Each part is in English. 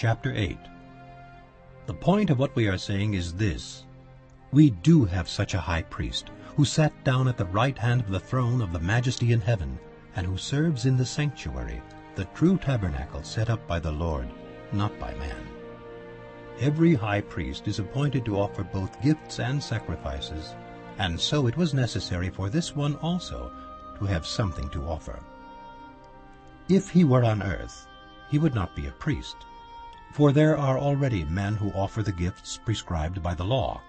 chapter 8. The point of what we are saying is this. We do have such a high priest, who sat down at the right hand of the throne of the majesty in heaven, and who serves in the sanctuary, the true tabernacle set up by the Lord, not by man. Every high priest is appointed to offer both gifts and sacrifices, and so it was necessary for this one also to have something to offer. If he were on earth, he would not be a priest, for there are already men who offer the gifts prescribed by the law.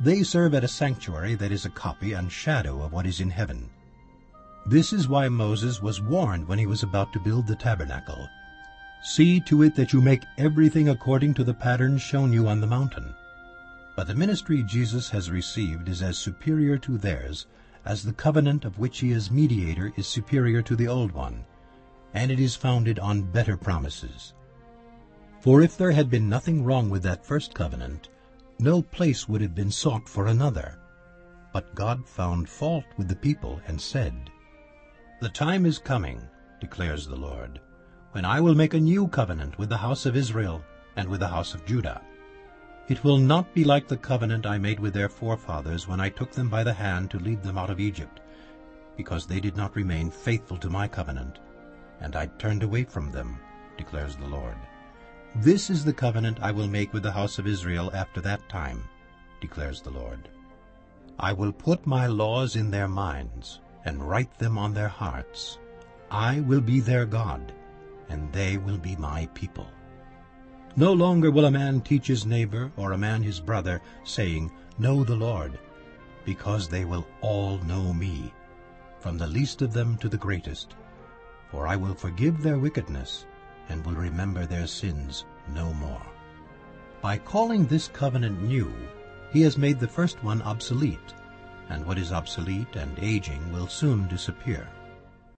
They serve at a sanctuary that is a copy and shadow of what is in heaven. This is why Moses was warned when he was about to build the tabernacle. See to it that you make everything according to the pattern shown you on the mountain. But the ministry Jesus has received is as superior to theirs as the covenant of which he is mediator is superior to the old one, and it is founded on better promises. For if there had been nothing wrong with that first covenant, no place would have been sought for another. But God found fault with the people and said, The time is coming, declares the Lord, when I will make a new covenant with the house of Israel and with the house of Judah. It will not be like the covenant I made with their forefathers when I took them by the hand to lead them out of Egypt, because they did not remain faithful to my covenant, and I turned away from them, declares the Lord. This is the covenant I will make with the house of Israel after that time, declares the Lord. I will put my laws in their minds and write them on their hearts. I will be their God, and they will be my people. No longer will a man teach his neighbor or a man his brother, saying, Know the Lord, because they will all know me, from the least of them to the greatest. For I will forgive their wickedness, remember their sins no more. By calling this covenant new, he has made the first one obsolete, and what is obsolete and aging will soon disappear.